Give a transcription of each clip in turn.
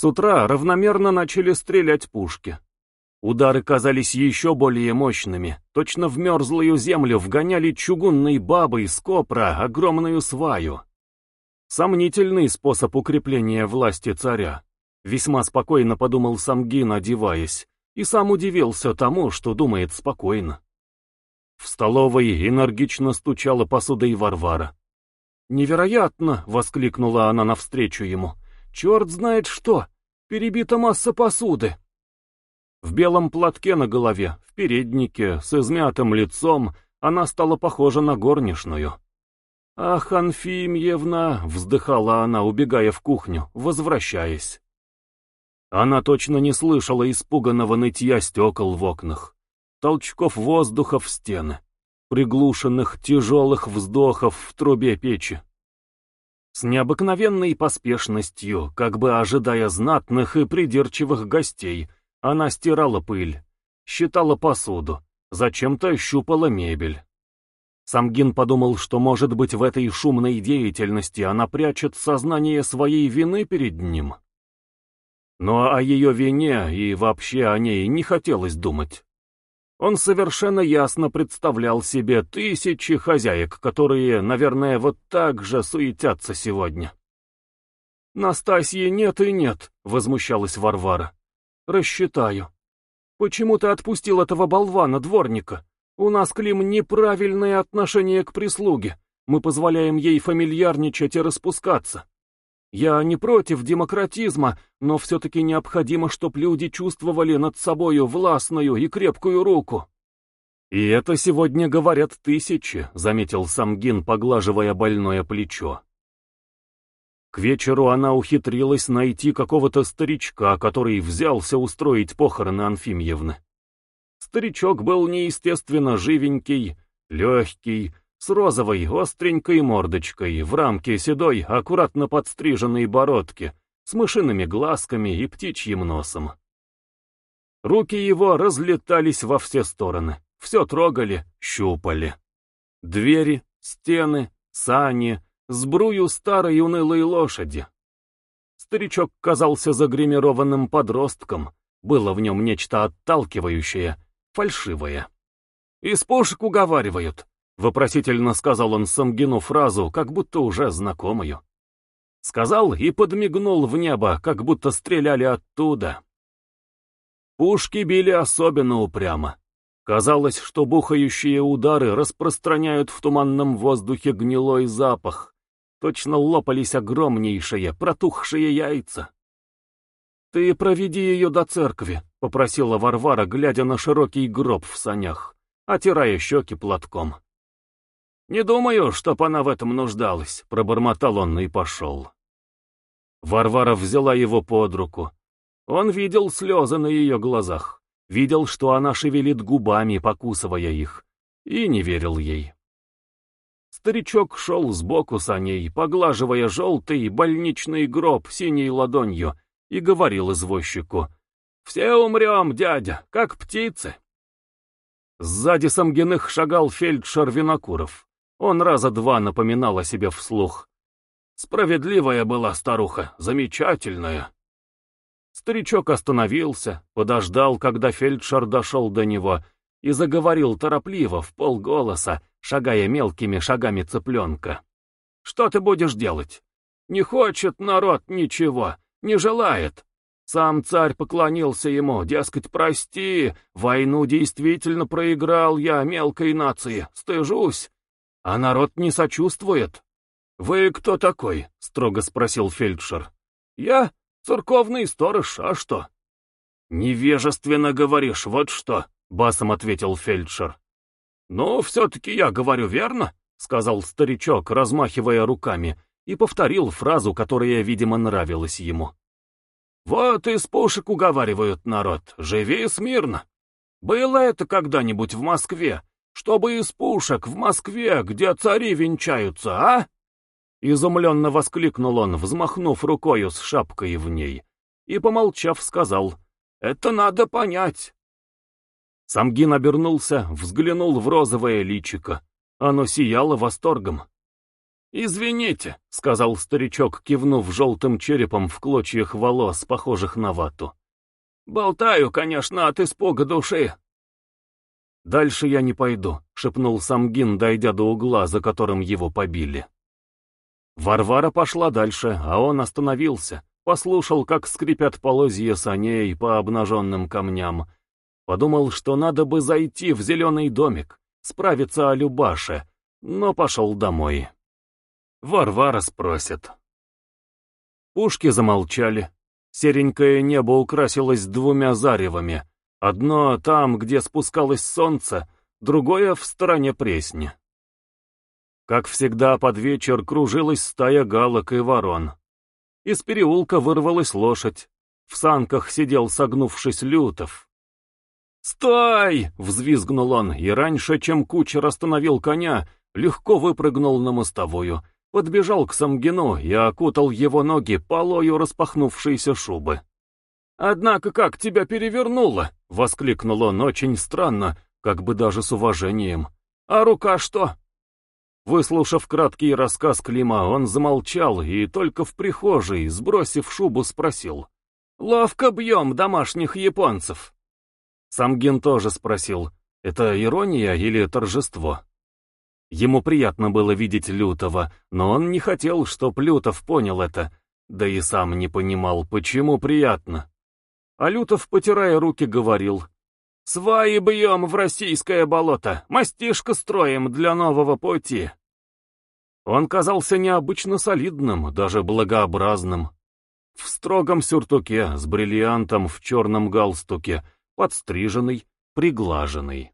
С утра равномерно начали стрелять пушки. Удары казались еще более мощными. Точно в мерзлую землю вгоняли чугунной бабой с копра огромную сваю. Сомнительный способ укрепления власти царя. Весьма спокойно подумал Самгин, одеваясь, и сам удивился тому, что думает спокойно. В столовой энергично стучала посудой Варвара. «Невероятно!» — воскликнула она навстречу ему. «Черт знает что! Перебита масса посуды!» В белом платке на голове, в переднике, с измятым лицом, она стала похожа на горничную. «Ах, Анфимьевна!» — вздыхала она, убегая в кухню, возвращаясь. Она точно не слышала испуганного нытья стекол в окнах, толчков воздуха в стены, приглушенных тяжелых вздохов в трубе печи. С необыкновенной поспешностью, как бы ожидая знатных и придирчивых гостей, она стирала пыль, считала посуду, зачем-то щупала мебель. Самгин подумал, что, может быть, в этой шумной деятельности она прячет сознание своей вины перед ним. Но о ее вине и вообще о ней не хотелось думать. Он совершенно ясно представлял себе тысячи хозяек, которые, наверное, вот так же суетятся сегодня. «Настасьи нет и нет», — возмущалась Варвара. «Рассчитаю. Почему ты отпустил этого болвана, дворника? У нас, Клим, неправильное отношение к прислуге. Мы позволяем ей фамильярничать и распускаться. Я не против демократизма, но все-таки необходимо, чтоб люди чувствовали над собою властную и крепкую руку. «И это сегодня говорят тысячи», — заметил Самгин, поглаживая больное плечо. К вечеру она ухитрилась найти какого-то старичка, который взялся устроить похороны Анфимьевны. Старичок был неестественно живенький, легкий, с розовой, остренькой мордочкой, в рамке седой, аккуратно подстриженной бородки, с мышиными глазками и птичьим носом. Руки его разлетались во все стороны, все трогали, щупали. Двери, стены, сани, сбрую старой унылой лошади. Старичок казался загримированным подростком, было в нем нечто отталкивающее, фальшивое. «Из пушек уговаривают», Вопросительно сказал он Самгину фразу, как будто уже знакомую. Сказал и подмигнул в небо, как будто стреляли оттуда. Пушки били особенно упрямо. Казалось, что бухающие удары распространяют в туманном воздухе гнилой запах. Точно лопались огромнейшие, протухшие яйца. «Ты проведи ее до церкви», — попросила Варвара, глядя на широкий гроб в санях, отирая щеки платком. «Не думаю, чтоб она в этом нуждалась», — пробормотал он и пошел. Варвара взяла его под руку. Он видел слезы на ее глазах, видел, что она шевелит губами, покусывая их, и не верил ей. Старичок шел сбоку саней, поглаживая желтый больничный гроб синей ладонью, и говорил извозчику, «Все умрем, дядя, как птицы». Сзади Самгиных шагал фельдшер Винокуров. Он раза два напоминал о себе вслух. Справедливая была старуха, замечательная. Старичок остановился, подождал, когда фельдшер дошел до него, и заговорил торопливо, в полголоса, шагая мелкими шагами цыпленка. «Что ты будешь делать? Не хочет народ ничего, не желает. Сам царь поклонился ему, дескать, прости, войну действительно проиграл я мелкой нации, стыжусь. А народ не сочувствует. «Вы кто такой?» — строго спросил фельдшер. «Я церковный сторож, а что?» «Невежественно говоришь, вот что», — басом ответил фельдшер. «Ну, все-таки я говорю верно», — сказал старичок, размахивая руками, и повторил фразу, которая, видимо, нравилась ему. «Вот из пушек уговаривают народ, живи смирно. Было это когда-нибудь в Москве, чтобы из пушек в Москве, где цари венчаются, а?» Изумленно воскликнул он, взмахнув рукою с шапкой в ней, и, помолчав, сказал, «Это надо понять». Самгин обернулся, взглянул в розовое личико. Оно сияло восторгом. «Извините», — сказал старичок, кивнув желтым черепом в клочьях волос, похожих на вату. «Болтаю, конечно, от испуга души». «Дальше я не пойду», — шепнул Самгин, дойдя до угла, за которым его побили. Варвара пошла дальше, а он остановился, послушал, как скрипят полозья саней по обнаженным камням, подумал, что надо бы зайти в зеленый домик, справиться о Любаше, но пошел домой. Варвара спросит. Пушки замолчали. Серенькое небо украсилось двумя заревами. Одно там, где спускалось солнце, другое в стороне Пресни. Как всегда, под вечер кружилась стая галок и ворон. Из переулка вырвалась лошадь. В санках сидел, согнувшись, Лютов. «Стой!» — взвизгнул он, и раньше, чем кучер остановил коня, легко выпрыгнул на мостовую, подбежал к Самгину и окутал его ноги полою распахнувшейся шубы. «Однако как тебя перевернуло!» — воскликнул он очень странно, как бы даже с уважением. «А рука что?» Выслушав краткий рассказ Клима, он замолчал и только в прихожей, сбросив шубу, спросил. «Ловко бьем домашних японцев!» Самгин тоже спросил, это ирония или торжество? Ему приятно было видеть Лютого, но он не хотел, чтоб Лютов понял это, да и сам не понимал, почему приятно. А Лютов, потирая руки, говорил, «Сваи бьем в российское болото, мастишко строим для нового пути». Он казался необычно солидным, даже благообразным. В строгом сюртуке, с бриллиантом в черном галстуке, подстриженный, приглаженный.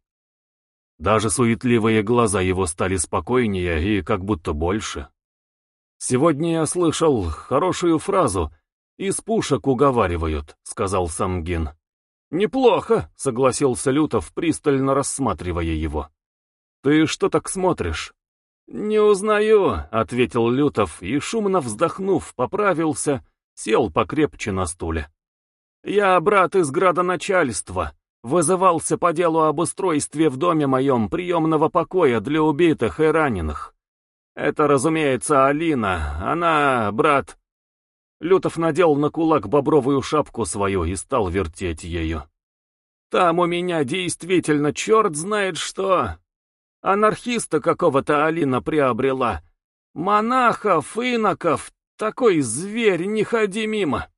Даже суетливые глаза его стали спокойнее и как будто больше. «Сегодня я слышал хорошую фразу. Из пушек уговаривают», — сказал Самгин. «Неплохо», — согласился Лютов, пристально рассматривая его. «Ты что так смотришь?» «Не узнаю», — ответил Лютов и, шумно вздохнув, поправился, сел покрепче на стуле. «Я брат из градоначальства, Вызывался по делу об устройстве в доме моем приемного покоя для убитых и раненых. Это, разумеется, Алина, она, брат... Лютов надел на кулак бобровую шапку свою и стал вертеть ею. Там у меня действительно черт знает что. Анархиста какого-то Алина приобрела. Монахов, иноков, такой зверь, не ходи мимо.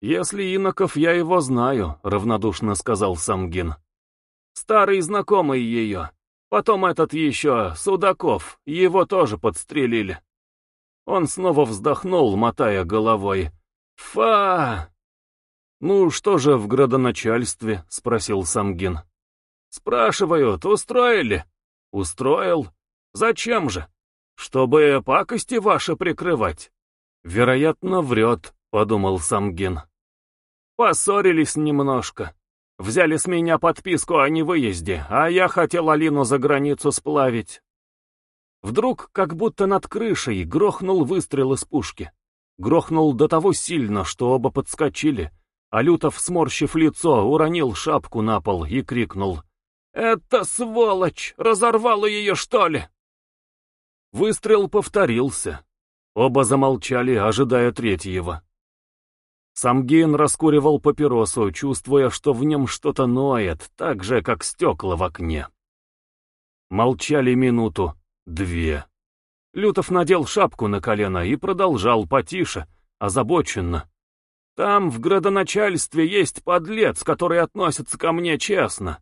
«Если иноков, я его знаю», — равнодушно сказал Самгин. «Старый знакомый ее. Потом этот еще, Судаков, его тоже подстрелили». Он снова вздохнул, мотая головой. «Фа!» «Ну, что же в градоначальстве?» — спросил Самгин. «Спрашивают, устроили?» «Устроил. Зачем же? Чтобы пакости ваши прикрывать?» «Вероятно, врет», — подумал Самгин. Поссорились немножко. Взяли с меня подписку о невыезде, а я хотел Алину за границу сплавить. Вдруг, как будто над крышей, грохнул выстрел из пушки. Грохнул до того сильно, что оба подскочили, а Лютов, сморщив лицо, уронил шапку на пол и крикнул. «Это сволочь! Разорвала ее, что ли?» Выстрел повторился. Оба замолчали, ожидая третьего. Самгин раскуривал папиросу, чувствуя, что в нем что-то ноет, так же, как стекла в окне. Молчали минуту, две. Лютов надел шапку на колено и продолжал потише, озабоченно. «Там в градоначальстве есть подлец, который относится ко мне честно.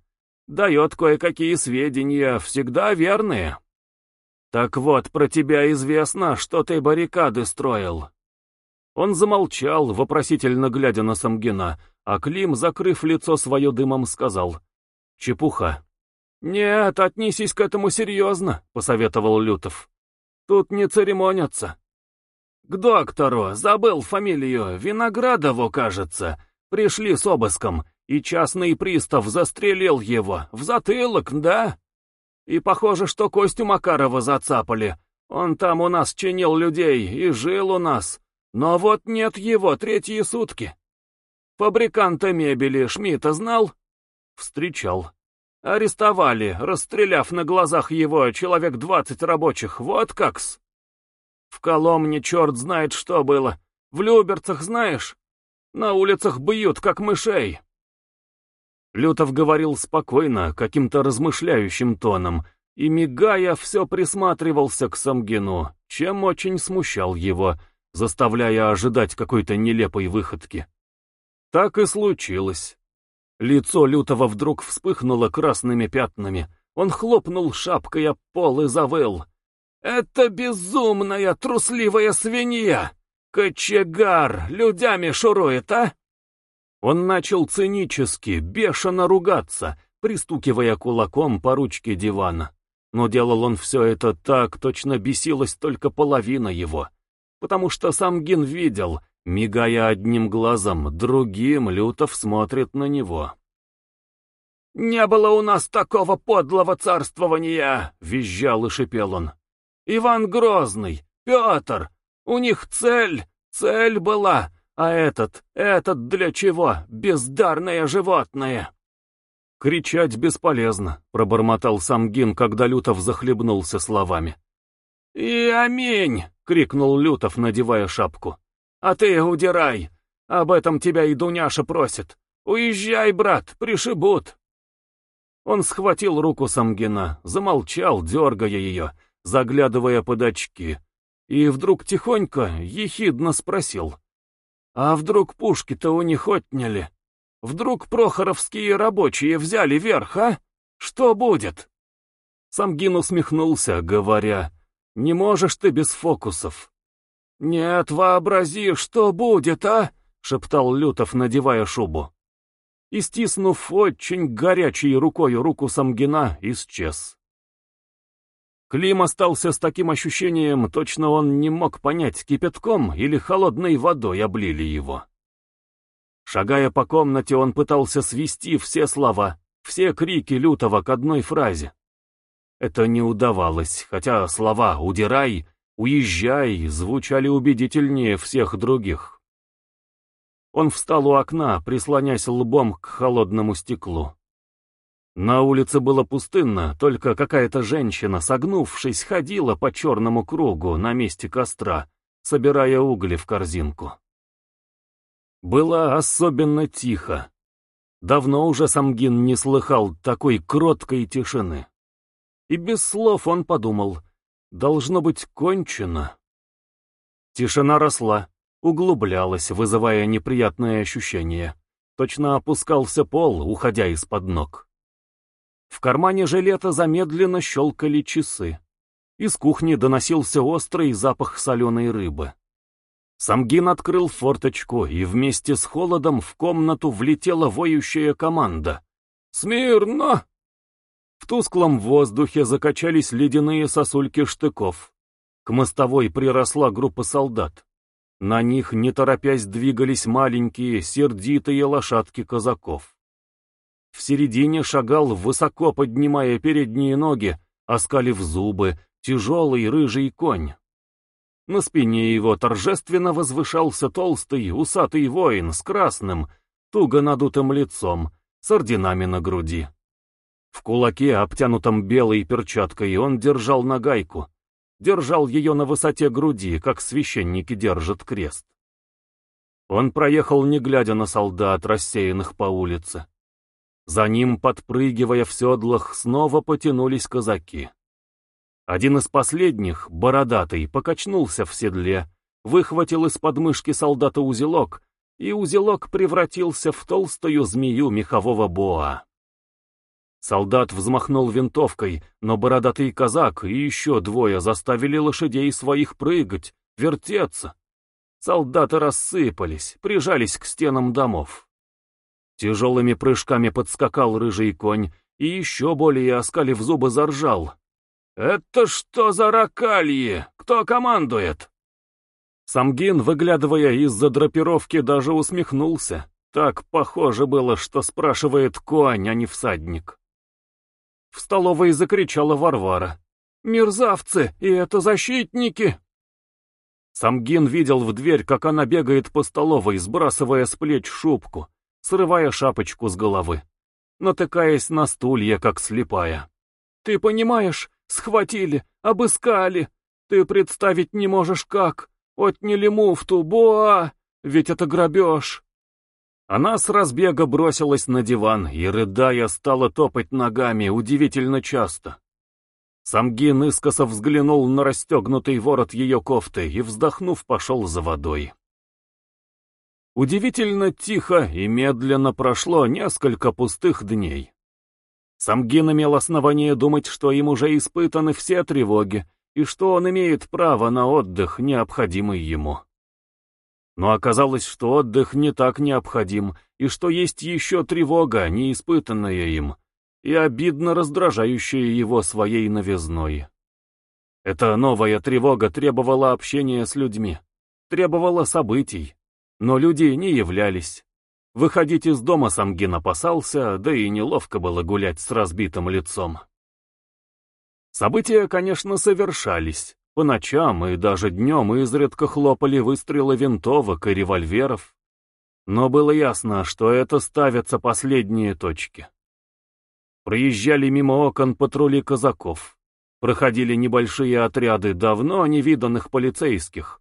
Дает кое-какие сведения, всегда верные. Так вот, про тебя известно, что ты баррикады строил. Он замолчал, вопросительно глядя на Самгина, а Клим, закрыв лицо свое дымом, сказал «Чепуха». «Нет, отнесись к этому серьезно», — посоветовал Лютов. «Тут не церемонятся». «К доктору, забыл фамилию, Виноградову, кажется. Пришли с обыском, и частный пристав застрелил его. В затылок, да? И похоже, что Костю Макарова зацапали. Он там у нас чинил людей и жил у нас. Но вот нет его третьи сутки. Фабриканта мебели Шмидта знал? Встречал. Арестовали, расстреляв на глазах его человек двадцать рабочих, вот как-с. В Коломне черт знает что было. В Люберцах знаешь? На улицах бьют, как мышей. Лютов говорил спокойно, каким-то размышляющим тоном, и, мигая, все присматривался к Самгину, чем очень смущал его, заставляя ожидать какой-то нелепой выходки. Так и случилось. Лицо Лютова вдруг вспыхнуло красными пятнами. Он хлопнул шапкой о пол и завыл. «Это безумная трусливая свинья! Кочегар людями шурует, а?» Он начал цинически, бешено ругаться, пристукивая кулаком по ручке дивана. Но делал он все это так, точно бесилась только половина его. Потому что сам Гин видел, мигая одним глазом, другим Лютов смотрит на него. «Не было у нас такого подлого царствования!» — визжал и шипел он. «Иван Грозный, Петр, у них цель, цель была, а этот, этот для чего, бездарное животное!» «Кричать бесполезно», — пробормотал сам Гин, когда Лютов захлебнулся словами. «И аминь!» — крикнул Лютов, надевая шапку. «А ты удирай! Об этом тебя и Дуняша просит! Уезжай, брат, пришибут!» Он схватил руку Самгина, замолчал, дергая ее, заглядывая под очки, и вдруг тихонько, ехидно спросил. «А вдруг пушки-то у них отняли? Вдруг прохоровские рабочие взяли верх, а? Что будет?» Самгин усмехнулся, говоря, «Не можешь ты без фокусов». «Нет, вообрази, что будет, а?» — шептал Лютов, надевая шубу и, стиснув очень горячей рукой руку Самгина, исчез. Клим остался с таким ощущением, точно он не мог понять, кипятком или холодной водой облили его. Шагая по комнате, он пытался свести все слова, все крики Лютого к одной фразе. Это не удавалось, хотя слова «удирай», «уезжай» звучали убедительнее всех других. Он встал у окна, прислонясь лбом к холодному стеклу. На улице было пустынно, только какая-то женщина, согнувшись, ходила по черному кругу на месте костра, собирая угли в корзинку. Было особенно тихо. Давно уже Самгин не слыхал такой кроткой тишины. И без слов он подумал, должно быть кончено. Тишина росла углублялась, вызывая неприятное ощущение. Точно опускался пол, уходя из-под ног. В кармане жилета замедленно щелкали часы. Из кухни доносился острый запах соленой рыбы. Самгин открыл форточку, и вместе с холодом в комнату влетела воющая команда. «Смирно!» В тусклом воздухе закачались ледяные сосульки штыков. К мостовой приросла группа солдат. На них, не торопясь, двигались маленькие, сердитые лошадки казаков. В середине шагал, высоко поднимая передние ноги, оскалив зубы, тяжелый рыжий конь. На спине его торжественно возвышался толстый, усатый воин с красным, туго надутым лицом, с орденами на груди. В кулаке, обтянутом белой перчаткой, он держал нагайку, держал ее на высоте груди, как священники держат крест. Он проехал, не глядя на солдат, рассеянных по улице. За ним, подпрыгивая в седлах, снова потянулись казаки. Один из последних, бородатый, покачнулся в седле, выхватил из подмышки солдата узелок, и узелок превратился в толстую змею мехового боа. Солдат взмахнул винтовкой, но бородатый казак и еще двое заставили лошадей своих прыгать, вертеться. Солдаты рассыпались, прижались к стенам домов. Тяжелыми прыжками подскакал рыжий конь и еще более оскалив зубы заржал. «Это что за ракалье? Кто командует?» Самгин, выглядывая из-за драпировки, даже усмехнулся. Так похоже было, что спрашивает конь, а не всадник. В столовой закричала Варвара. «Мерзавцы! И это защитники!» Самгин видел в дверь, как она бегает по столовой, сбрасывая с плеч шубку, срывая шапочку с головы, натыкаясь на стулья, как слепая. «Ты понимаешь? Схватили, обыскали. Ты представить не можешь как. Отняли муфту, боа! Ведь это грабеж. Она с разбега бросилась на диван и, рыдая, стала топать ногами удивительно часто. Самгин искоса взглянул на расстегнутый ворот ее кофты и, вздохнув, пошел за водой. Удивительно тихо и медленно прошло несколько пустых дней. Самгин имел основание думать, что им уже испытаны все тревоги, и что он имеет право на отдых, необходимый ему. Но оказалось, что отдых не так необходим, и что есть еще тревога, неиспытанная им, и обидно раздражающая его своей новизной. Эта новая тревога требовала общения с людьми, требовала событий, но люди не являлись. Выходить из дома Самгин опасался, да и неловко было гулять с разбитым лицом. События, конечно, совершались. По ночам и даже днем изредка хлопали выстрелы винтовок и револьверов. Но было ясно, что это ставятся последние точки. Проезжали мимо окон патрули казаков. Проходили небольшие отряды давно невиданных полицейских,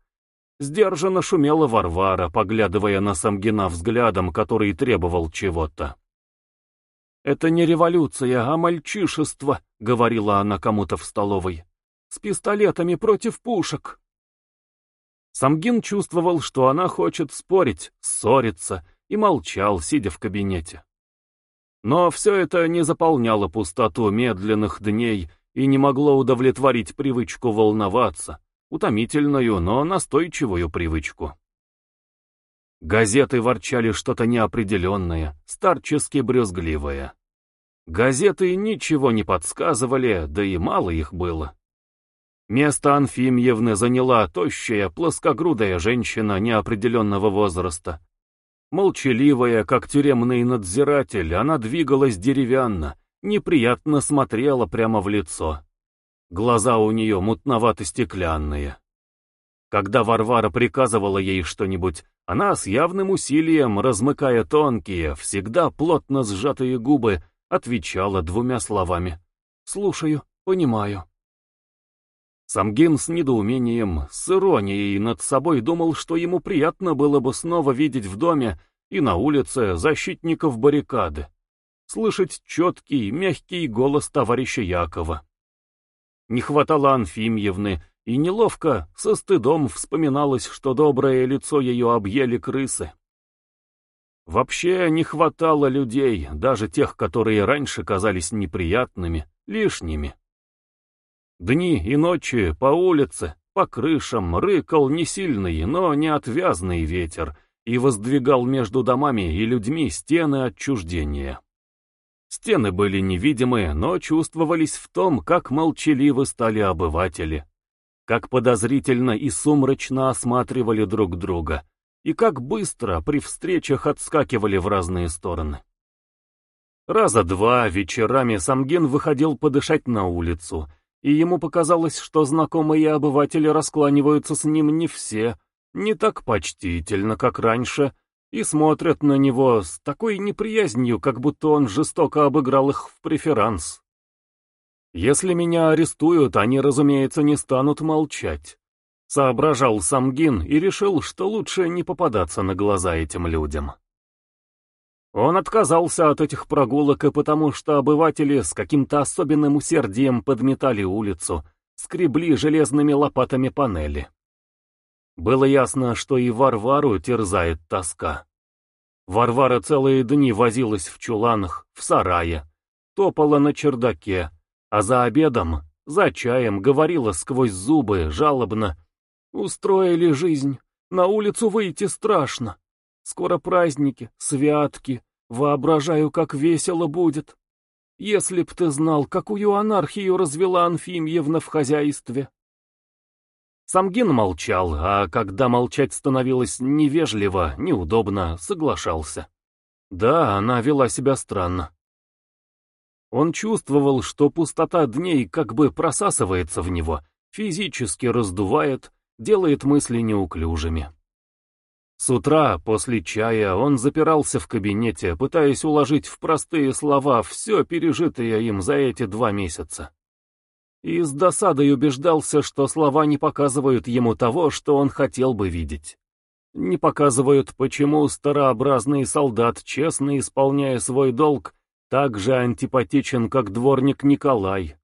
Сдержанно шумела Варвара, поглядывая на Самгина взглядом, который требовал чего-то. «Это не революция, а мальчишество», — говорила она кому-то в столовой. «С пистолетами против пушек». Самгин чувствовал, что она хочет спорить, ссориться, и молчал, сидя в кабинете. Но все это не заполняло пустоту медленных дней и не могло удовлетворить привычку волноваться, утомительную, но настойчивую привычку. Газеты ворчали что-то неопределенное, старчески брюзгливое. Газеты ничего не подсказывали, да и мало их было. Место Анфимьевны заняла тощая, плоскогрудая женщина неопределенного возраста. Молчаливая, как тюремный надзиратель, она двигалась деревянно, неприятно смотрела прямо в лицо. Глаза у нее мутновато-стеклянные. Когда Варвара приказывала ей что-нибудь, она с явным усилием, размыкая тонкие, всегда плотно сжатые губы, отвечала двумя словами. «Слушаю, понимаю». Самгин с недоумением, с иронией над собой думал, что ему приятно было бы снова видеть в доме и на улице защитников баррикады, слышать четкий, мягкий голос товарища Якова. Не хватало Анфимьевны, и неловко, со стыдом вспоминалось, что доброе лицо ее объели крысы. Вообще не хватало людей, даже тех, которые раньше казались неприятными, лишними. Дни и ночи по улице, по крышам рыкал не сильный, но не отвязный ветер и воздвигал между домами и людьми стены отчуждения. Стены были невидимы, но чувствовались в том, как молчаливы стали обыватели, как подозрительно и сумрачно осматривали друг друга, и как быстро при встречах отскакивали в разные стороны. Раза два вечерами Самгин выходил подышать на улицу, и ему показалось, что знакомые обыватели раскланиваются с ним не все, не так почтительно, как раньше, и смотрят на него с такой неприязнью, как будто он жестоко обыграл их в преферанс. Если меня арестуют, они, разумеется, не станут молчать. Соображал Самгин и решил, что лучше не попадаться на глаза этим людям. Он отказался от этих прогулок и потому, что обыватели с каким-то особенным усердием подметали улицу, скребли железными лопатами панели. Было ясно, что и Варвару терзает тоска. Варвара целые дни возилась в чуланах, в сарае, топала на чердаке, а за обедом, за чаем говорила сквозь зубы, жалобно. «Устроили жизнь, на улицу выйти страшно. Скоро праздники, святки, воображаю, как весело будет. Если б ты знал, какую анархию развела Анфимьевна в хозяйстве». Самгин молчал, а когда молчать становилось невежливо, неудобно, соглашался. Да, она вела себя странно. Он чувствовал, что пустота дней как бы просасывается в него, физически раздувает, делает мысли неуклюжими. С утра, после чая, он запирался в кабинете, пытаясь уложить в простые слова все пережитое им за эти два месяца. и с досадой убеждался, что слова не показывают ему того, что он хотел бы видеть. Не показывают, почему старообразный солдат, честно исполняя свой долг, так же антипатичен, как дворник Николай.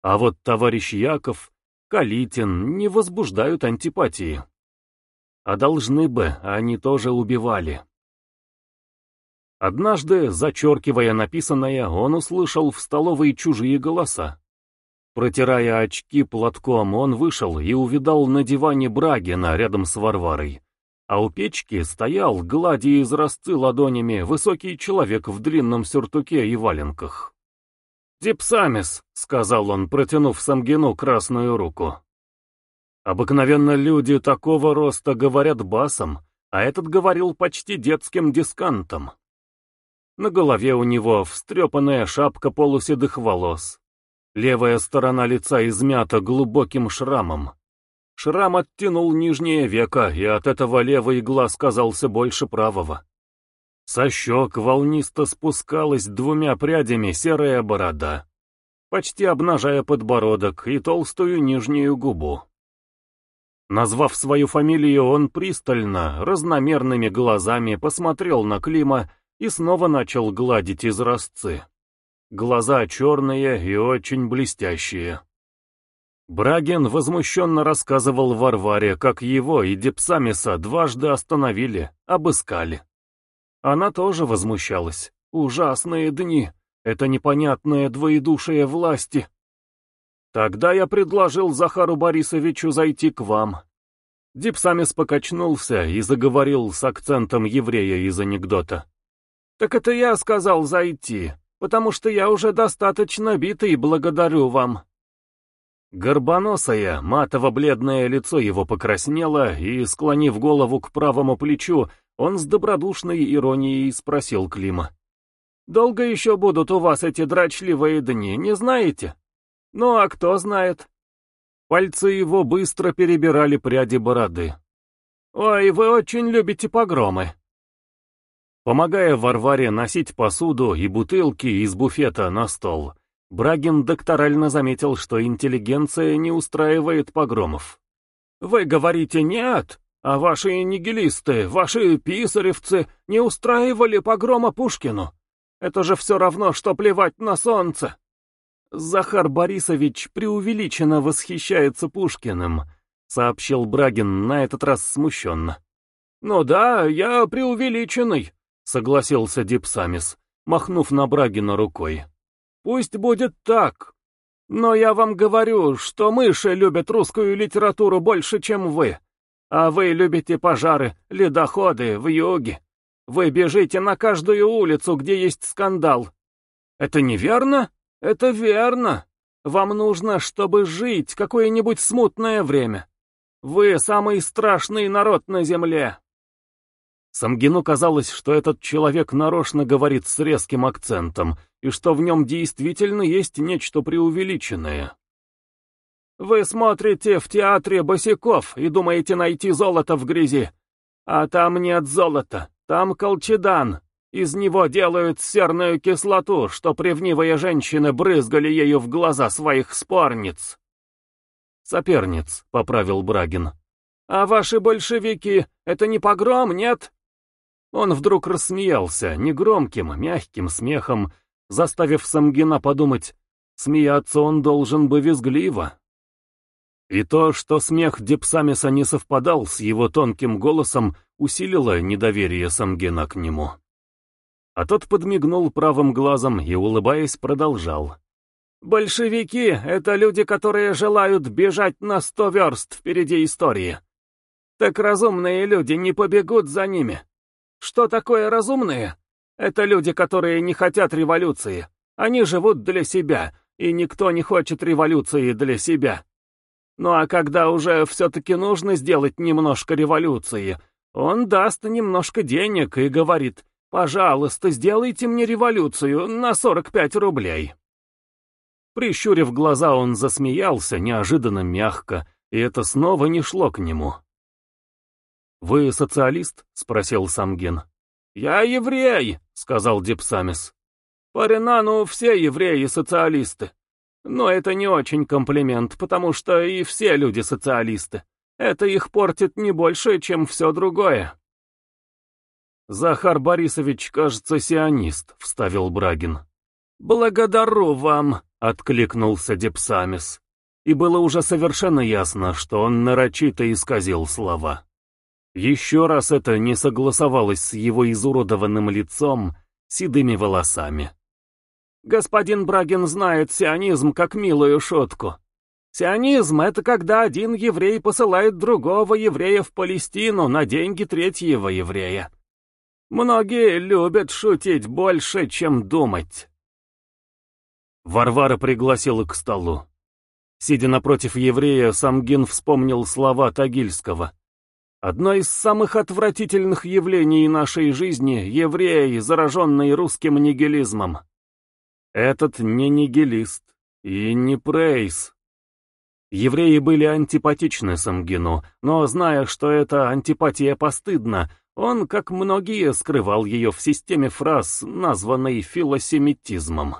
А вот товарищ Яков, Калитин не возбуждают антипатии. А должны бы, они тоже убивали. Однажды, зачеркивая написанное, он услышал в столовой чужие голоса. Протирая очки платком, он вышел и увидал на диване Брагина рядом с Варварой. А у печки стоял, гладя из ладонями, высокий человек в длинном сюртуке и валенках. «Дипсамис», — сказал он, протянув Самгину красную руку. Обыкновенно люди такого роста говорят басом, а этот говорил почти детским дискантом. На голове у него встрепанная шапка полуседых волос. Левая сторона лица измята глубоким шрамом. Шрам оттянул нижнее веко, и от этого левый глаз казался больше правого. Со щек волнисто спускалась двумя прядями серая борода, почти обнажая подбородок и толстую нижнюю губу. Назвав свою фамилию, он пристально, разномерными глазами посмотрел на Клима и снова начал гладить изразцы. Глаза черные и очень блестящие. Брагин возмущенно рассказывал Варваре, как его и Депсамиса дважды остановили, обыскали. Она тоже возмущалась. Ужасные дни, это непонятное двоедушие власти. Тогда я предложил Захару Борисовичу зайти к вам. Дипсамис покачнулся и заговорил с акцентом еврея из анекдота. «Так это я сказал зайти потому что я уже достаточно битый, благодарю вам». Горбоносое, матово-бледное лицо его покраснело, и, склонив голову к правому плечу, он с добродушной иронией спросил Клима. «Долго еще будут у вас эти дрочливые дни, не знаете?» «Ну, а кто знает?» Пальцы его быстро перебирали пряди бороды. «Ой, вы очень любите погромы. Помогая Варваре носить посуду и бутылки из буфета на стол, Брагин докторально заметил, что интеллигенция не устраивает погромов. «Вы говорите нет, а ваши нигилисты, ваши писаревцы не устраивали погрома Пушкину. Это же все равно, что плевать на солнце». «Захар Борисович преувеличенно восхищается Пушкиным», — сообщил Брагин на этот раз смущенно. «Ну да, я преувеличенный», — согласился Дипсамис, махнув на Брагина рукой. «Пусть будет так. Но я вам говорю, что мыши любят русскую литературу больше, чем вы. А вы любите пожары, ледоходы, вьюги. Вы бежите на каждую улицу, где есть скандал. Это неверно? Это верно. Вам нужно, чтобы жить какое-нибудь смутное время. Вы самый страшный народ на земле, Самгину казалось, что этот человек нарочно говорит с резким акцентом, и что в нем действительно есть нечто преувеличенное. «Вы смотрите в театре босиков и думаете найти золото в грязи. А там нет золота, там колчедан. Из него делают серную кислоту, что ревнивые женщины брызгали ею в глаза своих спорниц». «Соперниц», — поправил Брагин. «А ваши большевики — это не погром, нет?» Он вдруг рассмеялся негромким, мягким смехом, заставив Самгина подумать, смеяться он должен бы визгливо. И то, что смех Депсамиса не совпадал с его тонким голосом, усилило недоверие Самгина к нему. А тот подмигнул правым глазом и, улыбаясь, продолжал. «Большевики — это люди, которые желают бежать на сто верст впереди истории. Так разумные люди не побегут за ними. Что такое разумные? Это люди, которые не хотят революции. Они живут для себя, и никто не хочет революции для себя. Ну а когда уже все-таки нужно сделать немножко революции, он даст немножко денег и говорит, «Пожалуйста, сделайте мне революцию на 45 рублей». Прищурив глаза, он засмеялся неожиданно мягко, и это снова не шло к нему. «Вы социалист?» — спросил Самген. «Я еврей», — сказал Дипсамис. «По Ренану все евреи социалисты. Но это не очень комплимент, потому что и все люди социалисты. Это их портит не больше, чем все другое. «Захар Борисович, кажется, сионист», — вставил Брагин. «Благодарю вам», — откликнулся Депсамис. И было уже совершенно ясно, что он нарочито исказил слова. Еще раз это не согласовалось с его изуродованным лицом, седыми волосами. Господин Брагин знает сионизм как милую шутку. Сионизм — это когда один еврей посылает другого еврея в Палестину на деньги третьего еврея. Многие любят шутить больше, чем думать. Варвара пригласила к столу. Сидя напротив еврея, Самгин вспомнил слова Тагильского. Одно из самых отвратительных явлений нашей жизни — евреи, зараженные русским нигилизмом. Этот не нигилист и не прейс. Евреи были антипатичны Самгину, но, зная, что эта антипатия постыдна, он, как многие, скрывал ее в системе фраз, названной филосемитизмом.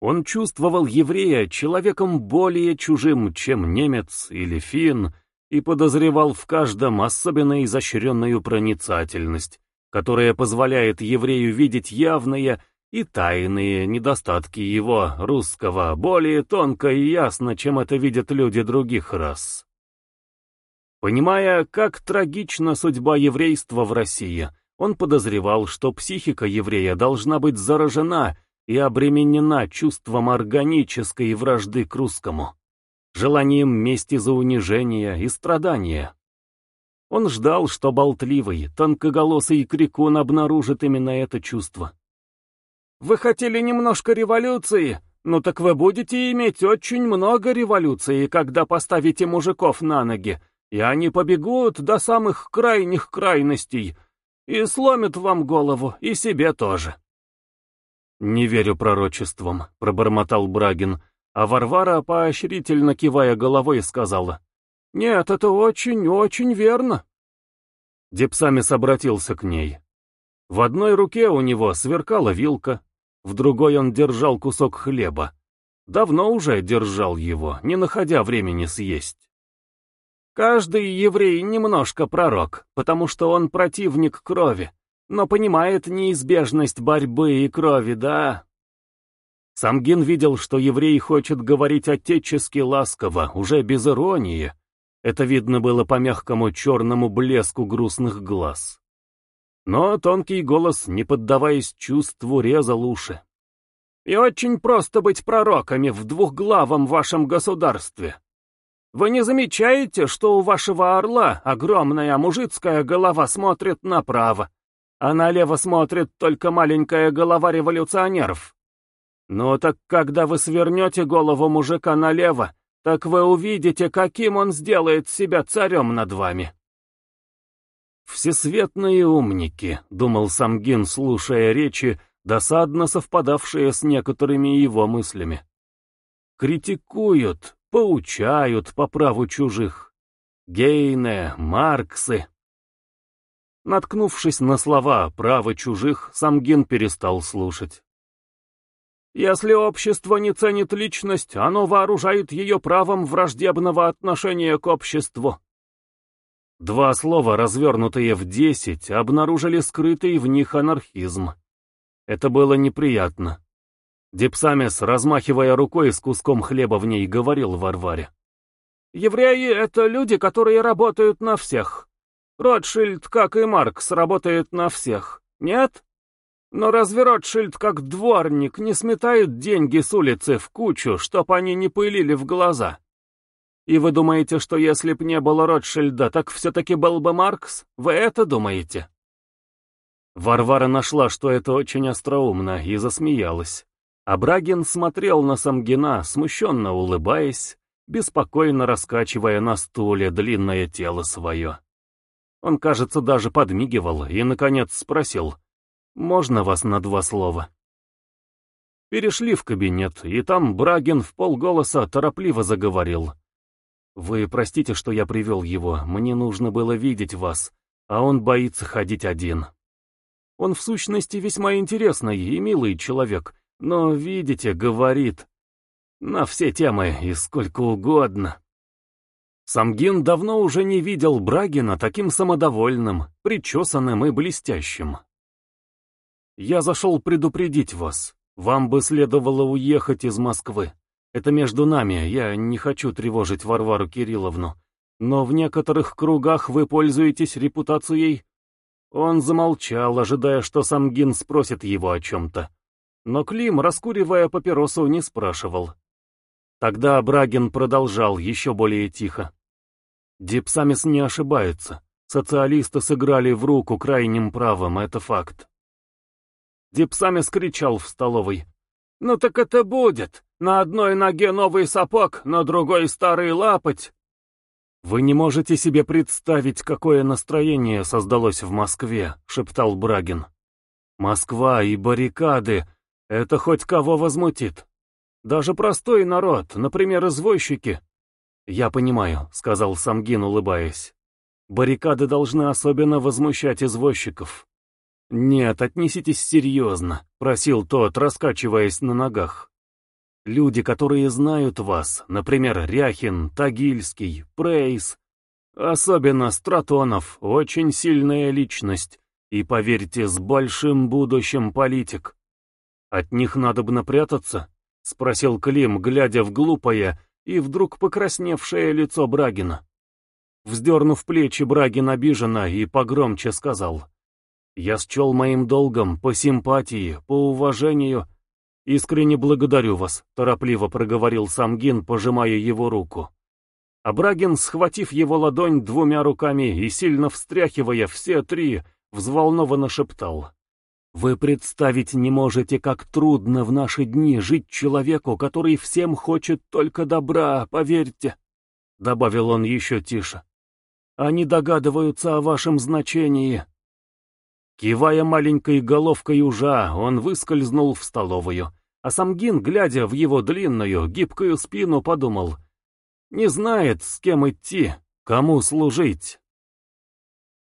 Он чувствовал еврея человеком более чужим, чем немец или фин, и подозревал в каждом особенно изощренную проницательность, которая позволяет еврею видеть явные и тайные недостатки его, русского, более тонко и ясно, чем это видят люди других рас. Понимая, как трагична судьба еврейства в России, он подозревал, что психика еврея должна быть заражена и обременена чувством органической вражды к русскому, желанием мести за унижение и страдания. Он ждал, что болтливый, тонкоголосый крикун обнаружит именно это чувство. Вы хотели немножко революции? Ну так вы будете иметь очень много революции, когда поставите мужиков на ноги, и они побегут до самых крайних крайностей и сломят вам голову, и себе тоже. «Не верю пророчествам», — пробормотал Брагин, а Варвара, поощрительно кивая головой, сказала, «Нет, это очень-очень верно». Депсамис обратился к ней. В одной руке у него сверкала вилка, в другой он держал кусок хлеба. Давно уже держал его, не находя времени съесть. Каждый еврей немножко пророк, потому что он противник крови, но понимает неизбежность борьбы и крови, да? Самгин видел, что еврей хочет говорить отечески ласково, уже без иронии. Это видно было по мягкому черному блеску грустных глаз. Но тонкий голос, не поддаваясь чувству, резал уши. «И очень просто быть пророками в двухглавом вашем государстве. Вы не замечаете, что у вашего орла огромная мужицкая голова смотрит направо, а налево смотрит только маленькая голова революционеров? Ну так когда вы свернете голову мужика налево, так вы увидите, каким он сделает себя царем над вами». «Всесветные умники», — думал Самгин, слушая речи, досадно совпадавшие с некоторыми его мыслями. «Критикуют, поучают по праву чужих. Гейне, Марксы». Наткнувшись на слова «право чужих», Самгин перестал слушать. Если общество не ценит личность, оно вооружает ее правом враждебного отношения к обществу. Два слова, развернутые в десять, обнаружили скрытый в них анархизм. Это было неприятно. Дипсамес, размахивая рукой с куском хлеба в ней, говорил Варваре. «Евреи — это люди, которые работают на всех. Ротшильд, как и Маркс, работает на всех. Нет? Но разве Ротшильд, как дворник, не сметает деньги с улицы в кучу, чтоб они не пылили в глаза?» И вы думаете, что если б не было Ротшильда, так все-таки был бы Маркс? Вы это думаете?» Варвара нашла, что это очень остроумно, и засмеялась. А Брагин смотрел на Самгина, смущенно улыбаясь, беспокойно раскачивая на стуле длинное тело свое. Он, кажется, даже подмигивал и, наконец, спросил, «Можно вас на два слова?» Перешли в кабинет, и там Брагин в полголоса торопливо заговорил. «Вы простите, что я привел его, мне нужно было видеть вас, а он боится ходить один. Он в сущности весьма интересный и милый человек, но, видите, говорит. На все темы и сколько угодно. Самгин давно уже не видел Брагина таким самодовольным, причесанным и блестящим. «Я зашел предупредить вас. Вам бы следовало уехать из Москвы. Это между нами, я не хочу тревожить Варвару Кирилловну. Но в некоторых кругах вы пользуетесь репутацией». Он замолчал, ожидая, что Самгин спросит его о чем-то. Но Клим, раскуривая папиросу, не спрашивал. Тогда Брагин продолжал еще более тихо. Дипсамис не ошибается. Социалисты сыграли в руку крайним правым, это факт. Дипсамис кричал в столовой. «Ну так это будет! На одной ноге новый сапог, на другой старый лапоть!» «Вы не можете себе представить, какое настроение создалось в Москве», — шептал Брагин. «Москва и баррикады — это хоть кого возмутит. Даже простой народ, например, извозчики, «Я понимаю», — сказал Самгин, улыбаясь. «Баррикады должны особенно возмущать извозчиков». «Нет, отнеситесь серьезно», — просил тот, раскачиваясь на ногах. «Люди, которые знают вас, например, Ряхин, Тагильский, Прейс, особенно Стратонов, очень сильная личность, и, поверьте, с большим будущим политик». «От них надо бы напрятаться?» — спросил Клим, глядя в глупое, и вдруг покрасневшее лицо Брагина. Вздернув плечи, Брагин обиженно и погромче сказал. «Я счел моим долгом по симпатии, по уважению. Искренне благодарю вас», — торопливо проговорил Самгин, пожимая его руку. А Брагин, схватив его ладонь двумя руками и сильно встряхивая все три, взволнованно шептал. Вы представить не можете, как трудно в наши дни жить человеку, который всем хочет только добра, поверьте, — добавил он еще тише. Они догадываются о вашем значении. Кивая маленькой головкой ужа, он выскользнул в столовую, а Самгин, глядя в его длинную, гибкую спину, подумал, не знает, с кем идти, кому служить.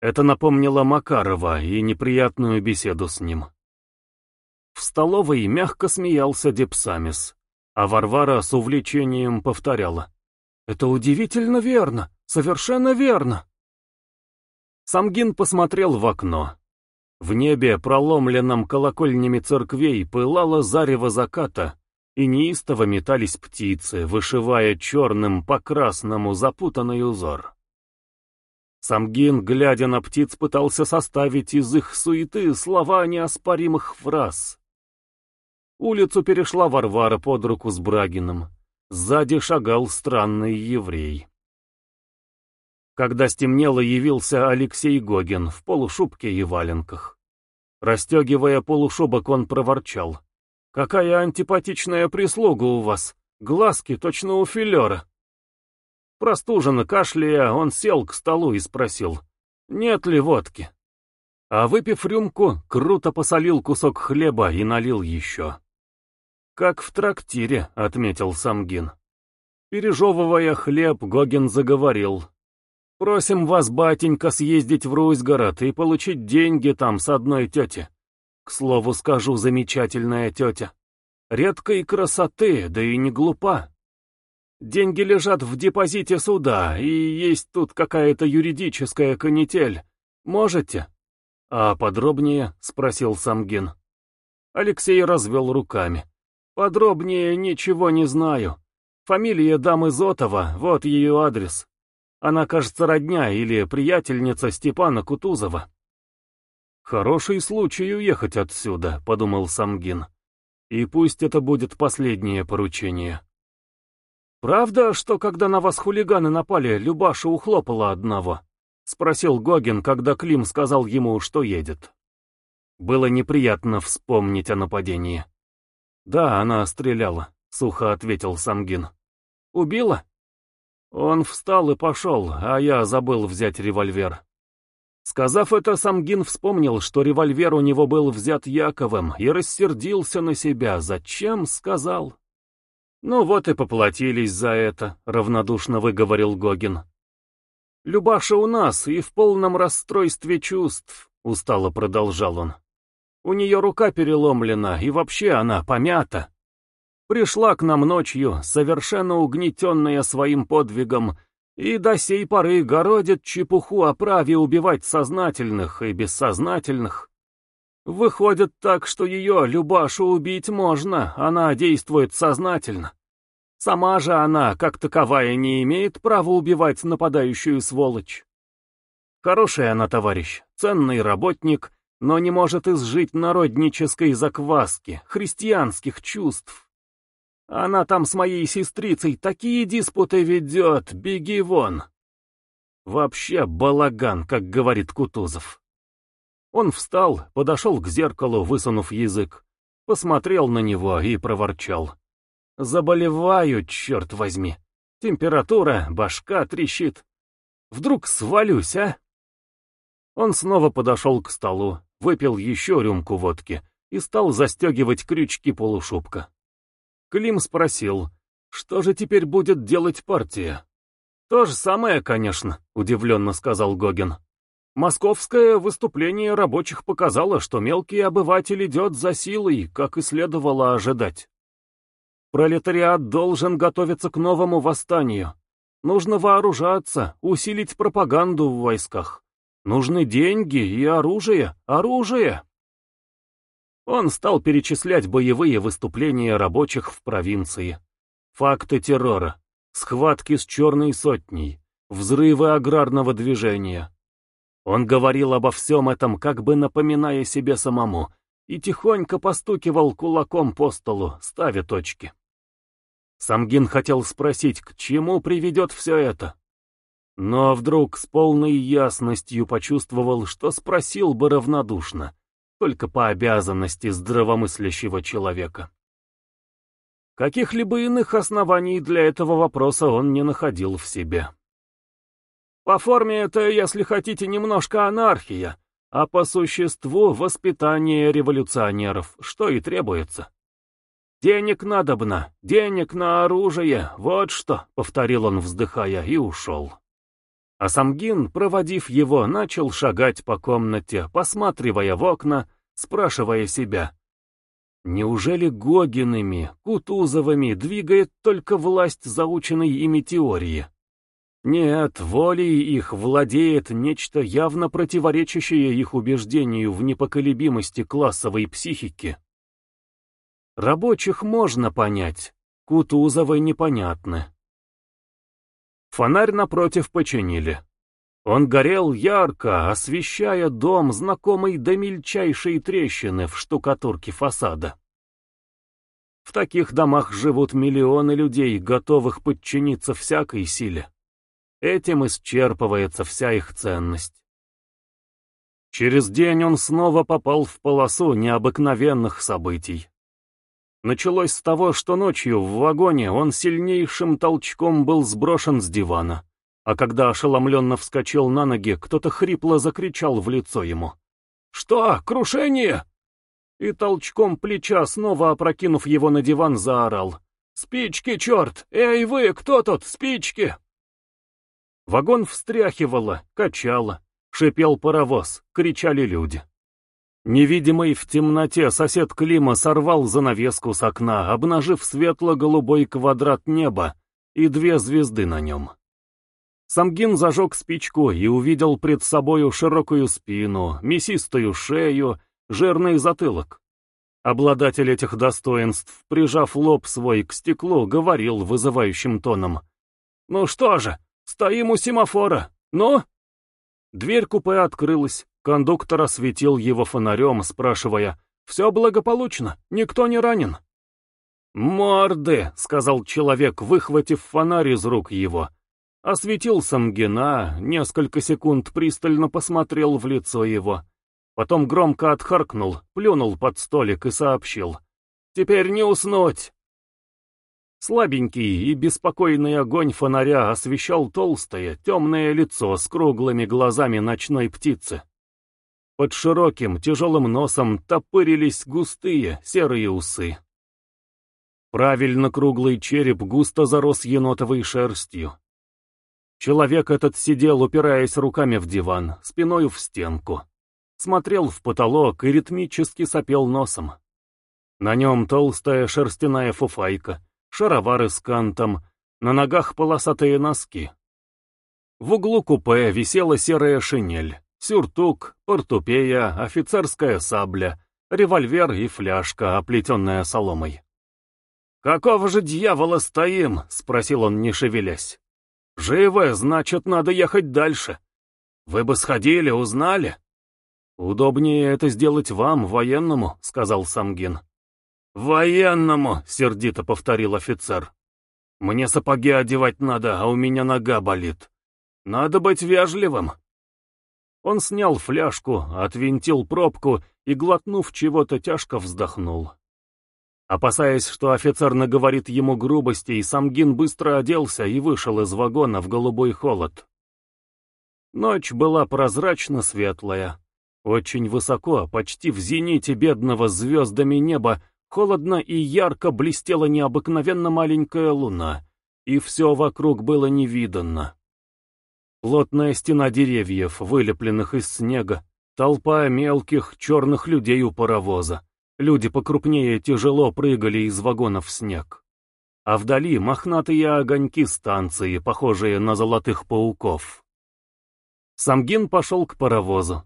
Это напомнило Макарова и неприятную беседу с ним. В столовой мягко смеялся Депсамис, а Варвара с увлечением повторяла. «Это удивительно верно, совершенно верно!» Самгин посмотрел в окно. В небе, проломленном колокольнями церквей, пылало зарево заката, и неистово метались птицы, вышивая черным по красному запутанный узор. Самгин, глядя на птиц, пытался составить из их суеты слова неоспоримых фраз. Улицу перешла Варвара под руку с Брагиным. Сзади шагал странный еврей. Когда стемнело, явился Алексей Гогин в полушубке и валенках. Растегивая полушубок, он проворчал. «Какая антипатичная прислуга у вас! Глазки точно у филера!» Простуженно кашляя, он сел к столу и спросил, нет ли водки. А выпив рюмку, круто посолил кусок хлеба и налил еще. «Как в трактире», — отметил Самгин. Пережевывая хлеб, Гогин заговорил. «Просим вас, батенька, съездить в Руйсгород и получить деньги там с одной тети. К слову скажу, замечательная тетя. Редкой красоты, да и не глупа. Деньги лежат в депозите суда, и есть тут какая-то юридическая канитель. Можете?» «А подробнее?» — спросил Самгин. Алексей развел руками. «Подробнее ничего не знаю. Фамилия дамы Зотова, вот ее адрес. Она, кажется, родня или приятельница Степана Кутузова». «Хороший случай уехать отсюда», — подумал Самгин. «И пусть это будет последнее поручение». «Правда, что когда на вас хулиганы напали, Любаша ухлопала одного?» — спросил Гогин, когда Клим сказал ему, что едет. Было неприятно вспомнить о нападении. «Да, она стреляла», — сухо ответил Самгин. «Убила?» Он встал и пошел, а я забыл взять револьвер. Сказав это, Самгин вспомнил, что револьвер у него был взят Яковом, и рассердился на себя. Зачем сказал? «Ну вот и поплатились за это», — равнодушно выговорил Гогин. «Любаша у нас и в полном расстройстве чувств», — устало продолжал он. «У нее рука переломлена, и вообще она помята. Пришла к нам ночью, совершенно угнетенная своим подвигом, и до сей поры городит чепуху о праве убивать сознательных и бессознательных. Выходит так, что ее, Любашу, убить можно, она действует сознательно. Сама же она, как таковая, не имеет права убивать нападающую сволочь. Хороший она товарищ, ценный работник, но не может изжить народнической закваски, христианских чувств. Она там с моей сестрицей такие диспуты ведет, беги вон. Вообще балаган, как говорит Кутузов. Он встал, подошел к зеркалу, высунув язык, посмотрел на него и проворчал. Заболеваю, черт возьми. Температура, башка трещит. Вдруг свалюсь, а? Он снова подошел к столу, выпил еще рюмку водки и стал застегивать крючки полушубка. Клим спросил, что же теперь будет делать партия? То же самое, конечно, удивленно сказал Гогин. Московское выступление рабочих показало, что мелкий обыватель идет за силой, как и следовало ожидать. Пролетариат должен готовиться к новому восстанию. Нужно вооружаться, усилить пропаганду в войсках. Нужны деньги и оружие, оружие. Он стал перечислять боевые выступления рабочих в провинции. Факты террора, схватки с черной сотней, взрывы аграрного движения. Он говорил обо всем этом, как бы напоминая себе самому, и тихонько постукивал кулаком по столу, ставя точки. Самгин хотел спросить, к чему приведет все это. Но вдруг с полной ясностью почувствовал, что спросил бы равнодушно, только по обязанности здравомыслящего человека. Каких-либо иных оснований для этого вопроса он не находил в себе. По форме это, если хотите, немножко анархия, а по существу воспитание революционеров, что и требуется. «Денег надобно, денег на оружие, вот что», — повторил он, вздыхая, и ушел. А Самгин, проводив его, начал шагать по комнате, посматривая в окна, спрашивая себя. Неужели Гогинами, Кутузовыми двигает только власть заученной ими теории? Нет, волей их владеет нечто явно противоречащее их убеждению в непоколебимости классовой психики. Рабочих можно понять, Кутузовой непонятно. Фонарь напротив починили. Он горел ярко, освещая дом, знакомый до мельчайшей трещины в штукатурке фасада. В таких домах живут миллионы людей, готовых подчиниться всякой силе. Этим исчерпывается вся их ценность. Через день он снова попал в полосу необыкновенных событий. Началось с того, что ночью в вагоне он сильнейшим толчком был сброшен с дивана, а когда ошеломленно вскочил на ноги, кто-то хрипло закричал в лицо ему. «Что, крушение?» И толчком плеча, снова опрокинув его на диван, заорал. «Спички, черт! Эй вы, кто тут? Спички!» Вагон встряхивало, качало, шипел паровоз, кричали люди. Невидимый в темноте сосед Клима сорвал занавеску с окна, обнажив светло-голубой квадрат неба и две звезды на нем. Самгин зажег спичку и увидел пред собою широкую спину, мясистую шею, жирный затылок. Обладатель этих достоинств, прижав лоб свой к стеклу, говорил вызывающим тоном. «Ну что же, стоим у семафора. Ну?» Дверь купе открылась. Кондуктор осветил его фонарем, спрашивая, «Все благополучно? Никто не ранен?» «Морды!» — сказал человек, выхватив фонарь из рук его. Осветил Самгина, несколько секунд пристально посмотрел в лицо его. Потом громко отхаркнул, плюнул под столик и сообщил. «Теперь не уснуть!» Слабенький и беспокойный огонь фонаря освещал толстое, темное лицо с круглыми глазами ночной птицы. Под широким, тяжелым носом топырились густые, серые усы. Правильно круглый череп густо зарос енотовой шерстью. Человек этот сидел, упираясь руками в диван, спиной в стенку. Смотрел в потолок и ритмически сопел носом. На нем толстая шерстяная фуфайка, шаровары с кантом, на ногах полосатые носки. В углу купе висела серая шинель, сюртук, портупея, офицерская сабля, револьвер и фляжка, оплетенная соломой. «Какого же дьявола стоим?» — спросил он, не шевелясь. «Живы, значит, надо ехать дальше. Вы бы сходили, узнали?» «Удобнее это сделать вам, военному», — сказал Самгин. «Военному!» — сердито повторил офицер. «Мне сапоги одевать надо, а у меня нога болит. Надо быть вежливым. Он снял фляжку, отвинтил пробку и, глотнув чего-то, тяжко вздохнул. Опасаясь, что офицер наговорит ему грубостей, Самгин быстро оделся и вышел из вагона в голубой холод. Ночь была прозрачно светлая. Очень высоко, почти в зените бедного звездами неба, холодно и ярко блестела необыкновенно маленькая луна, и все вокруг было невиданно. Плотная стена деревьев, вылепленных из снега, толпа мелких черных людей у паровоза. Люди покрупнее тяжело прыгали из вагонов в снег. А вдали мохнатые огоньки станции, похожие на золотых пауков. Самгин пошел к паровозу.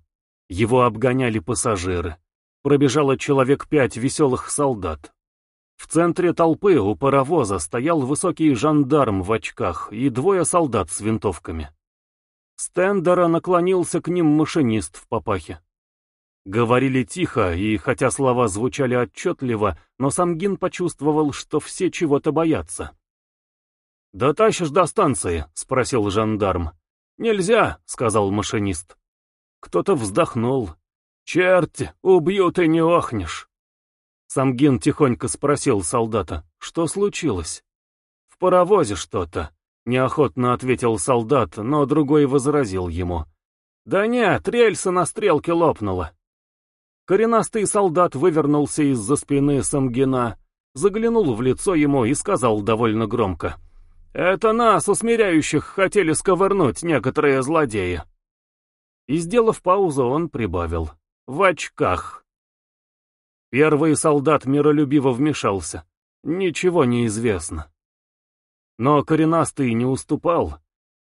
Его обгоняли пассажиры. Пробежало человек пять веселых солдат. В центре толпы у паровоза стоял высокий жандарм в очках и двое солдат с винтовками. Стендера наклонился к ним машинист в папахе. Говорили тихо, и хотя слова звучали отчетливо, но Самгин почувствовал, что все чего-то боятся. «Дотащишь до станции?» — спросил жандарм. «Нельзя», — сказал машинист. Кто-то вздохнул. «Черт, убьют и не охнешь». Самгин тихонько спросил солдата, что случилось. «В паровозе что-то», Неохотно ответил солдат, но другой возразил ему. «Да нет, рельса на стрелке лопнула». Коренастый солдат вывернулся из-за спины Самгина, заглянул в лицо ему и сказал довольно громко. «Это нас, усмиряющих, хотели сковырнуть некоторые злодеи». И, сделав паузу, он прибавил. «В очках». Первый солдат миролюбиво вмешался. «Ничего не известно». Но коренастый не уступал.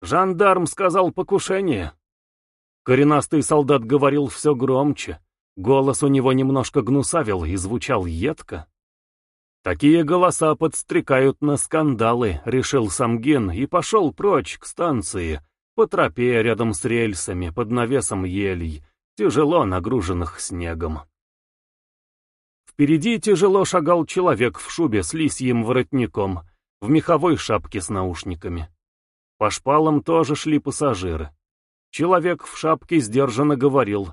Жандарм сказал покушение. Коренастый солдат говорил все громче. Голос у него немножко гнусавил и звучал едко. Такие голоса подстрекают на скандалы, решил Самгин и пошел прочь к станции, по тропе рядом с рельсами, под навесом елей, тяжело нагруженных снегом. Впереди тяжело шагал человек в шубе с лисьим воротником — в меховой шапке с наушниками. По шпалам тоже шли пассажиры. Человек в шапке сдержанно говорил.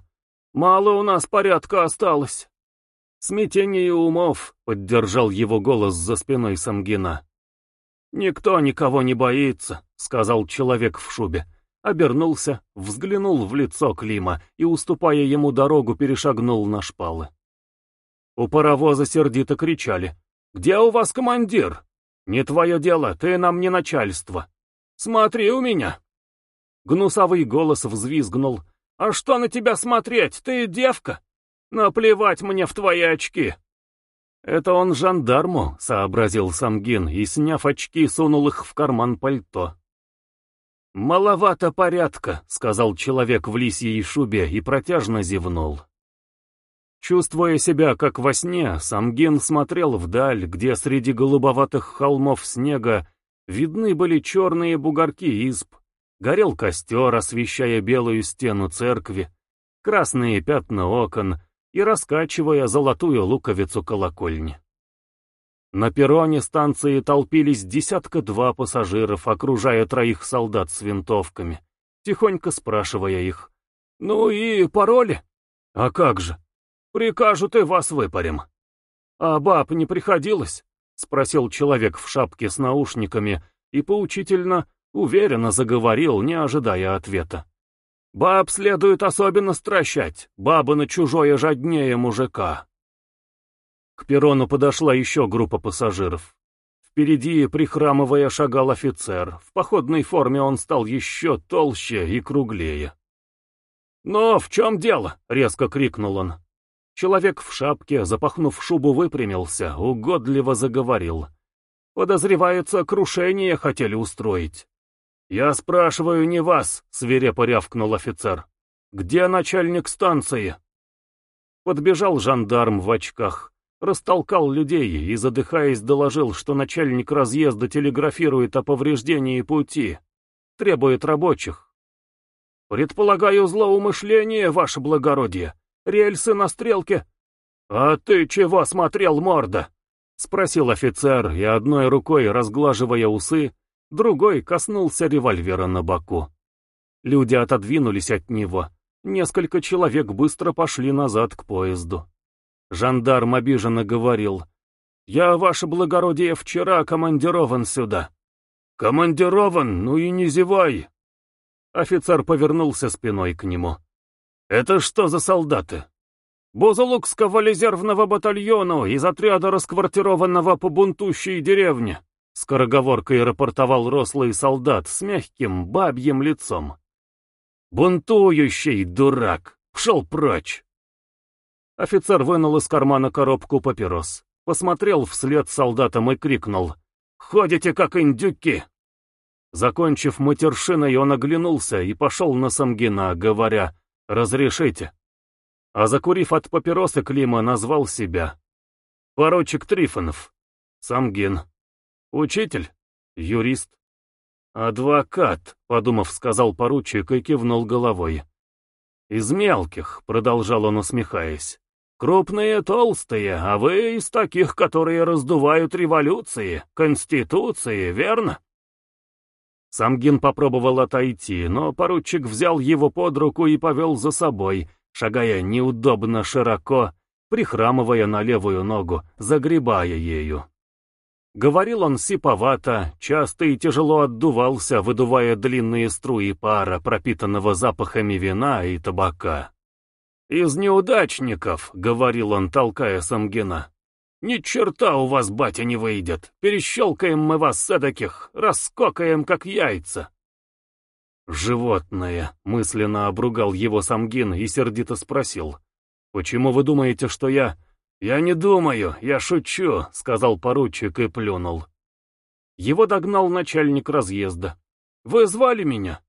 «Мало у нас порядка осталось». «Смятение умов», — поддержал его голос за спиной Самгина. «Никто никого не боится», — сказал человек в шубе. Обернулся, взглянул в лицо Клима и, уступая ему дорогу, перешагнул на шпалы. У паровоза сердито кричали. «Где у вас командир?» «Не твое дело, ты нам не начальство. Смотри у меня!» Гнусовый голос взвизгнул. «А что на тебя смотреть? Ты девка? Наплевать мне в твои очки!» «Это он жандарму», — сообразил Самгин, и, сняв очки, сунул их в карман пальто. «Маловато порядка», — сказал человек в лисьей шубе и протяжно зевнул. Чувствуя себя как во сне, Самгин смотрел вдаль, где среди голубоватых холмов снега видны были черные бугорки изб, горел костер, освещая белую стену церкви, красные пятна окон и раскачивая золотую луковицу колокольни. На перроне станции толпились десятка-два пассажиров, окружая троих солдат с винтовками, тихонько спрашивая их. «Ну и пароли?» «А как же?» Прикажут и вас выпарим. А баб не приходилось? Спросил человек в шапке с наушниками и поучительно, уверенно заговорил, не ожидая ответа. Баб следует особенно стращать, бабы на чужое жаднее мужика. К перрону подошла еще группа пассажиров. Впереди, прихрамывая, шагал офицер. В походной форме он стал еще толще и круглее. «Но в чем дело?» — резко крикнул он. Человек в шапке, запахнув шубу, выпрямился, угодливо заговорил. Подозревается, крушение хотели устроить. «Я спрашиваю не вас», — свирепо рявкнул офицер. «Где начальник станции?» Подбежал жандарм в очках, растолкал людей и, задыхаясь, доложил, что начальник разъезда телеграфирует о повреждении пути, требует рабочих. «Предполагаю злоумышление, ваше благородие. Рельсы на стрелке». «А ты чего смотрел, морда?» — спросил офицер, и одной рукой, разглаживая усы, другой коснулся револьвера на боку. Люди отодвинулись от него. Несколько человек быстро пошли назад к поезду. Жандарм обиженно говорил. «Я, ваше благородие, вчера командирован сюда». «Командирован? Ну и не зевай!» Офицер повернулся спиной к нему. «Это что за солдаты?» «Бузулукского резервного батальона из отряда, расквартированного по бунтущей деревне», скороговоркой рапортовал рослый солдат с мягким бабьим лицом. «Бунтующий дурак! Пшел прочь!» Офицер вынул из кармана коробку папирос, посмотрел вслед солдатам и крикнул «Ходите, как индюки!» Закончив матершиной, он оглянулся и пошел на Самгина, говоря «Разрешите». А закурив от папиросы, Клима назвал себя. Поручик Трифонов. Самгин. Учитель. Юрист. Адвокат, подумав, сказал поручик и кивнул головой. Из мелких, продолжал он, усмехаясь. Крупные, толстые, а вы из таких, которые раздувают революции, конституции, верно? Самгин попробовал отойти, но поручик взял его под руку и повел за собой, шагая неудобно широко, прихрамывая на левую ногу, загребая ею. Говорил он сиповато, часто и тяжело отдувался, выдувая длинные струи пара, пропитанного запахами вина и табака. «Из неудачников», — говорил он, толкая Самгина, ни черта у вас, батя, не выйдет. Перещелкаем мы вас эдаких, раскокаем, как яйца. Животное, мысленно обругал его Самгин и сердито спросил. Почему вы думаете, что я... Я не думаю, я шучу, сказал поручик и плюнул. Его догнал начальник разъезда. Вы звали меня?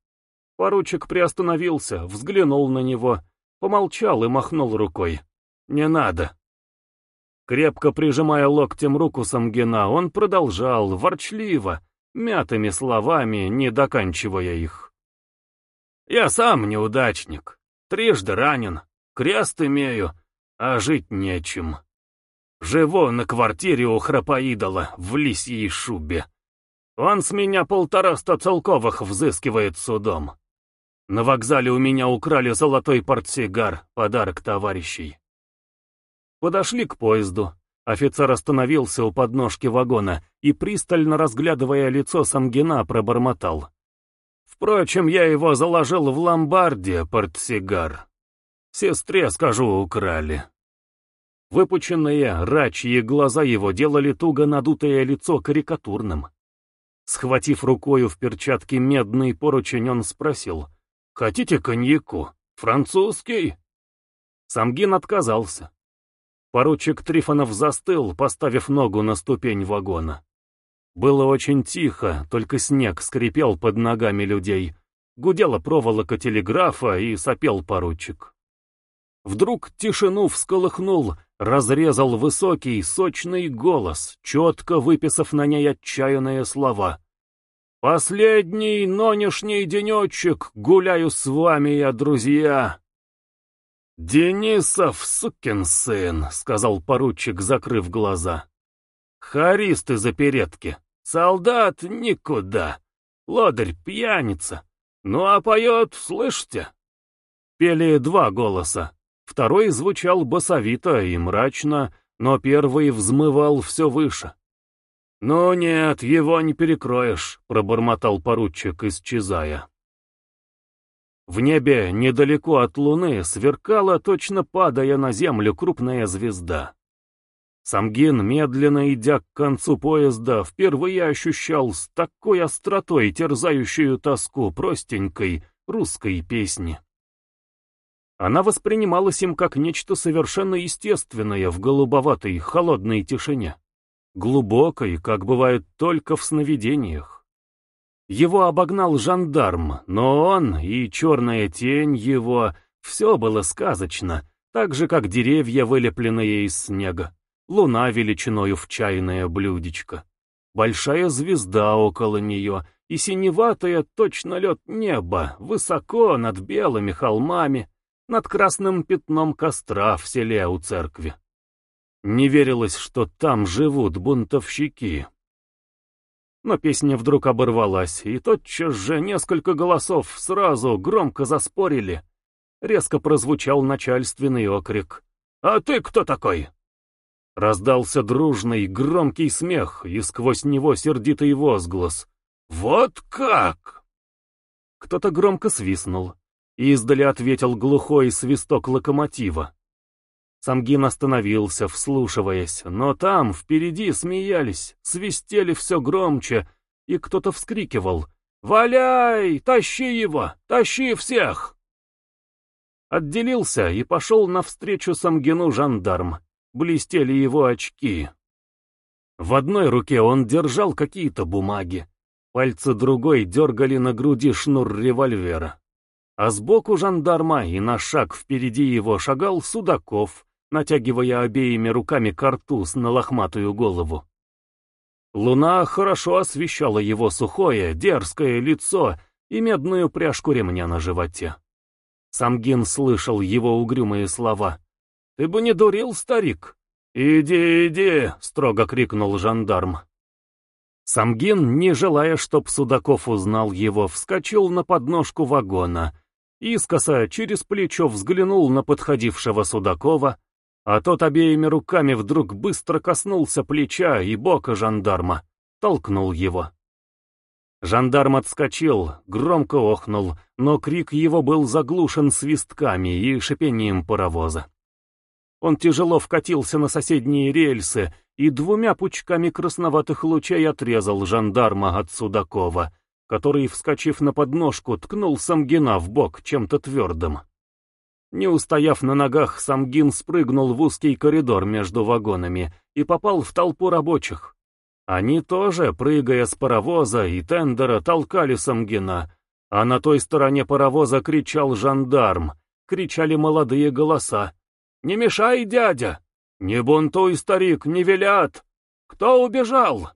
Поручик приостановился, взглянул на него, помолчал и махнул рукой. Не надо. Крепко прижимая локтем руку Самгина, он продолжал, ворчливо, мятыми словами, не доканчивая их. «Я сам неудачник, трижды ранен, крест имею, а жить нечем. Живу на квартире у храпоидола в лисьей шубе. Он с меня полтораста целковых взыскивает судом. На вокзале у меня украли золотой портсигар, подарок товарищей. Подошли к поезду. Офицер остановился у подножки вагона и, пристально разглядывая лицо Самгина, пробормотал. «Впрочем, я его заложил в ломбарде, портсигар. Сестре, скажу, украли». Выпученные, рачьи глаза его делали туго надутое лицо карикатурным. Схватив рукою в перчатке медный поручень, он спросил, «Хотите коньяку? Французский?» Самгин отказался. Поручик Трифонов застыл, поставив ногу на ступень вагона. Было очень тихо, только снег скрипел под ногами людей. Гудела проволока телеграфа и сопел поручик. Вдруг тишину всколыхнул, разрезал высокий, сочный голос, четко выписав на ней отчаянные слова. «Последний нонешний денечек гуляю с вами я, друзья!» «Денисов, сукин сын», — сказал поручик, закрыв глаза. «Харист из оперетки. Солдат никуда. Лодырь пьяница. Ну а поет, слышите?» Пели два голоса. Второй звучал басовито и мрачно, но первый взмывал все выше. «Ну нет, его не перекроешь», — пробормотал поручик, исчезая. В небе, недалеко от луны, сверкала, точно падая на землю, крупная звезда. Самгин, медленно идя к концу поезда, впервые ощущал с такой остротой терзающую тоску простенькой русской песни. Она воспринималась им как нечто совершенно естественное в голубоватой, холодной тишине. Глубокой, как бывает только в сновидениях. Его обогнал жандарм, но он и черная тень его, все было сказочно, так же, как деревья, вылепленные из снега, луна величиною в чайное блюдечко, большая звезда около нее и синеватое точно лед небо, высоко над белыми холмами, над красным пятном костра в селе у церкви. Не верилось, что там живут бунтовщики. Но песня вдруг оборвалась, и тотчас же несколько голосов сразу громко заспорили. Резко прозвучал начальственный окрик. «А ты кто такой?» Раздался дружный, громкий смех, и сквозь него сердитый возглас. «Вот как!» Кто-то громко свистнул. Издали ответил глухой свисток локомотива. Самгин остановился, вслушиваясь, но там, впереди, смеялись, свистели все громче, и кто-то вскрикивал «Валяй! Тащи его! Тащи всех!» Отделился и пошел навстречу Самгину жандарм. Блестели его очки. В одной руке он держал какие-то бумаги, пальцы другой дергали на груди шнур револьвера. А сбоку жандарма и на шаг впереди его шагал Судаков, натягивая обеими руками картуз на лохматую голову. Луна хорошо освещала его сухое, дерзкое лицо и медную пряжку ремня на животе. Самгин слышал его угрюмые слова. «Ты бы не дурил, старик?» «Иди, иди!» — строго крикнул жандарм. Самгин, не желая, чтоб Судаков узнал его, вскочил на подножку вагона Искоса через плечо взглянул на подходившего Судакова, а тот обеими руками вдруг быстро коснулся плеча и бока жандарма, толкнул его. Жандарм отскочил, громко охнул, но крик его был заглушен свистками и шипением паровоза. Он тяжело вкатился на соседние рельсы и двумя пучками красноватых лучей отрезал жандарма от Судакова, который, вскочив на подножку, ткнул Самгина в бок чем-то твердым. Не устояв на ногах, Самгин спрыгнул в узкий коридор между вагонами и попал в толпу рабочих. Они тоже, прыгая с паровоза и тендера, толкали Самгина, а на той стороне паровоза кричал жандарм, кричали молодые голоса. «Не мешай, дядя! Не бунтуй, старик, не велят! Кто убежал?